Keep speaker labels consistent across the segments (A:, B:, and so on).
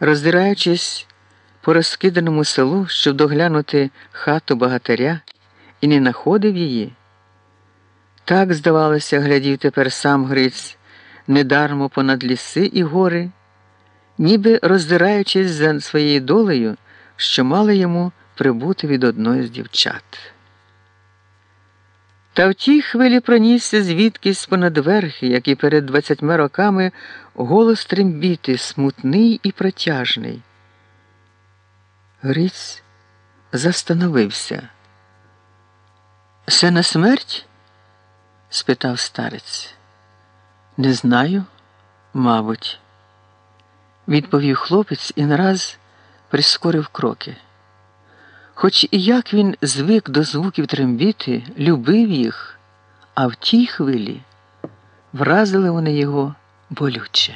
A: Роздираючись по розкиданому селу, щоб доглянути хату багатиря, і не находив її. Так, здавалося, глядів тепер сам Гриць, недармо понад ліси і гори, ніби роздираючись за своєю долею, що мали йому прибути від одної з дівчат. Та в тій хвилі пронісся звідкись понад верхи, як і перед двадцятьма роками, голос трембіти, смутний і протяжний. Гриць застановився. Се на смерть? спитав старець. Не знаю, мабуть, відповів хлопець і нараз прискорив кроки. Хоч і як він звик до звуків трембіти, любив їх, а в тій хвилі вразили вони його болюче.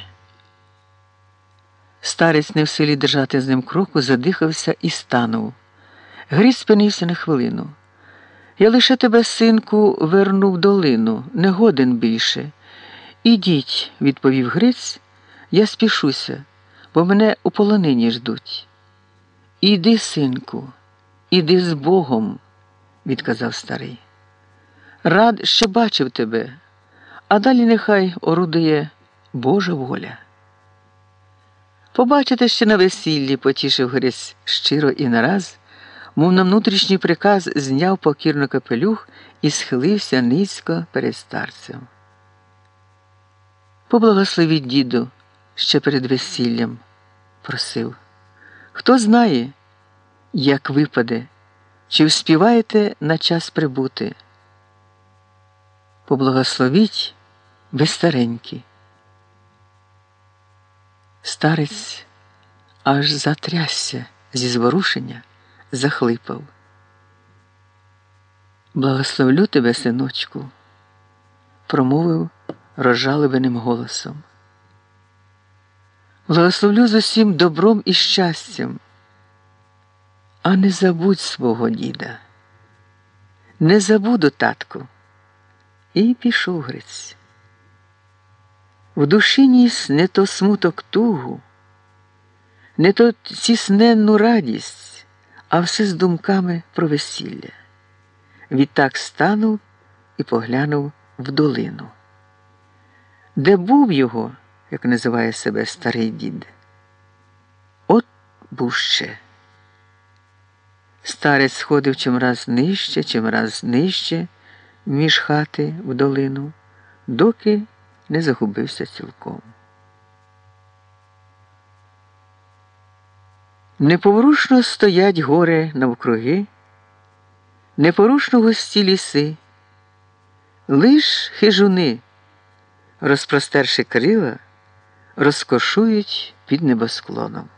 A: Старець не в силі держати з ним кроку, задихався і станув. Гріць спинився на хвилину. Я лише тебе, синку, верну в долину, не годен більше. Ідіть, відповів Гриць, я спішуся, бо мене у полонині ждуть. Іди, синку. Іди з Богом, відказав старий. Рад, що бачив тебе, а далі нехай орудує Божа воля. Побачите ще на весіллі, потішив Грець щиро і нараз, мов на внутрішній приказ зняв покірно капелюх і схилився низько перед старцем. Поблагословіть діду ще перед весіллям, просив. Хто знає? Як випаде, чи вспіваєте на час прибути. Поблагословіть ви старенькі. Старець аж затрясся зі зворушення, захлипав. Благословлю тебе, синочку, промовив розжаливаним голосом. Благословлю з усім добром і щастям. А не забудь свого діда. Не забуду, татку. І пішов Гриць. В душі ніс не то смуток тугу, не то цісненну радість, а все з думками про весілля. Відтак станув і поглянув в долину. Де був його, як називає себе старий дід? От був ще. Старець сходив чимраз нижче, чимраз нижче між хати в долину, доки не загубився цілком. Неповорушно стоять гори навкруги, непорушно густі ліси, лиш хижуни, розпростерши крила, розкошують під небосклоном.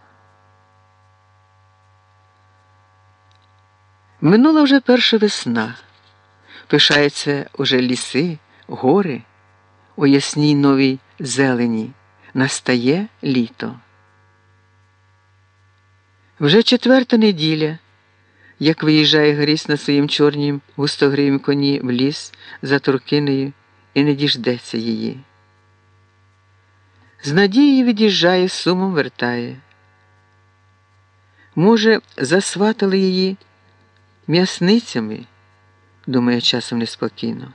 A: Минула вже перша весна, пишаються уже ліси, гори, у ясній новій зелені, настає літо. Вже четверта неділя, як виїжджає Гріс на своїм чорнім густогрім коні в ліс за туркинею і не діждеться її. З надією від'їжджає, сумом вертає. Може, засватали її м'ясницями, думає часом неспокійно.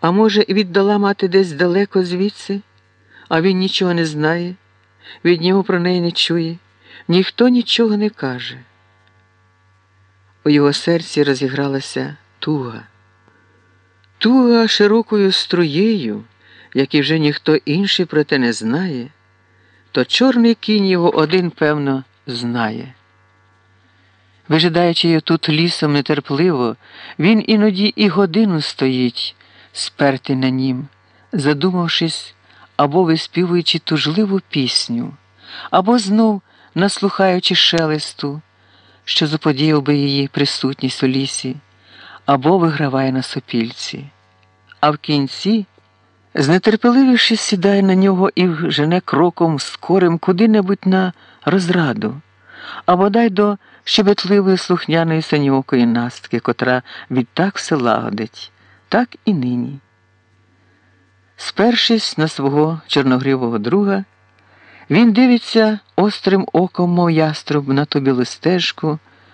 A: А може, віддала мати десь далеко звідси, а він нічого не знає, від нього про неї не чує, ніхто нічого не каже. У його серці розігралася туга, туга широкою струєю, як і вже ніхто інший про те не знає, то чорний кінь його один, певно, знає. Вижидаючи тут лісом нетерпливо, він іноді і годину стоїть, спертий на нім, задумавшись або виспівуючи тужливу пісню, або знов наслухаючи шелесту, що заподіяв би її присутність у лісі, або виграває на сопільці, а в кінці, знетерпеливіши, сідає на нього і жене кроком скорим куди-небудь на розраду, або дай до щебетливої слухняної синьокої настки, котра відтак все лагодить, так і нині. Спершись на свого чорногрівого друга, Він дивиться острим оком, мов яструб, на ту білу стежку,